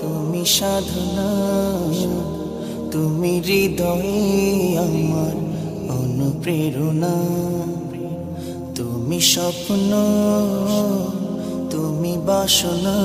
তুমি সাধনা তুমি হৃদয়ে আমার অনুপ্রেরণা। তুমি স্বপ্ন তুমি বাসনা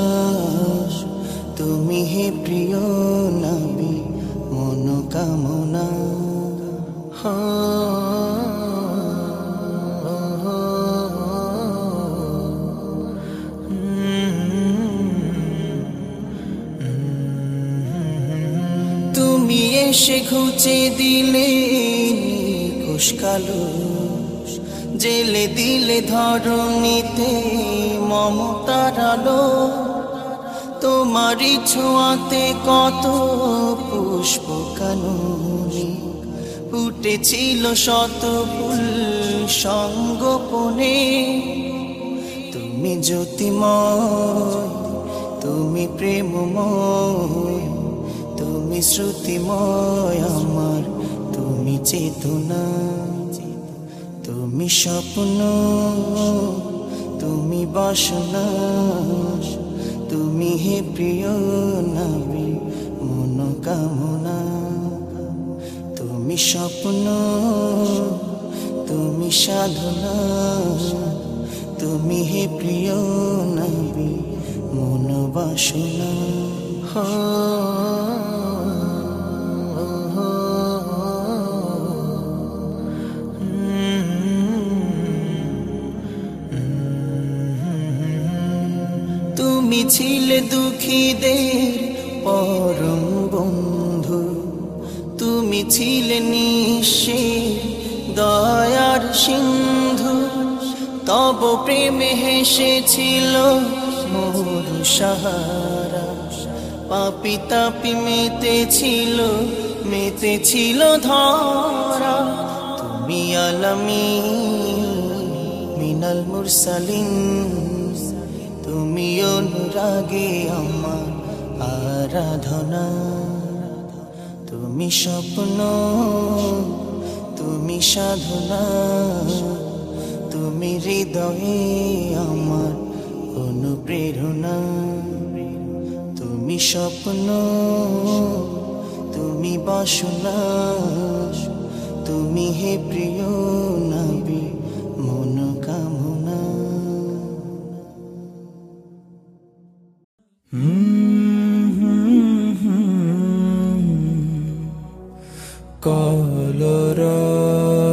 এসে ঘুচে দিলে কুশকালো জেলে দিলে ধরণীতে মমতার আলো। তোমারই ছোঁয়াতে কত পুষ্প কানুনি। ফুটেছিল শত ফুল সঙ্গোপনে। তুমি জ্যোতিময়, তুমি প্রেমময়। তুমি শ্রুতিময় আমার, তুমি চেতনা, তুমি স্বপ্ন, তুমি বাসনা, তুমি হে প্রিয় নবী মনোকামনা, তুমি স্বপ্ন, তুমি সাধনা, তুমি হে প্রিয় নবী মনোবাসনা। তুমি ছিলে দুঃখীদের পরম বন্ধু। তুমি ছিলে নিশে দয়ার সিন্ধু। তব প্রেমে হেসেছিল মরু সাহারা। পাপি তাপি মেতেছিল মেতেছিল ধরা। তুমি আলামি মিনাল মুরসালিন। তুমি অনুরাগে আমার আরাধনা। তুমি স্বপ্ন, তুমি সাধনা, তুমি হৃদয়ে আমার অনুপ্রেরণা। তুমি স্বপ্ন, তুমি বাসনা, তুমি হে প্রিয়। colorado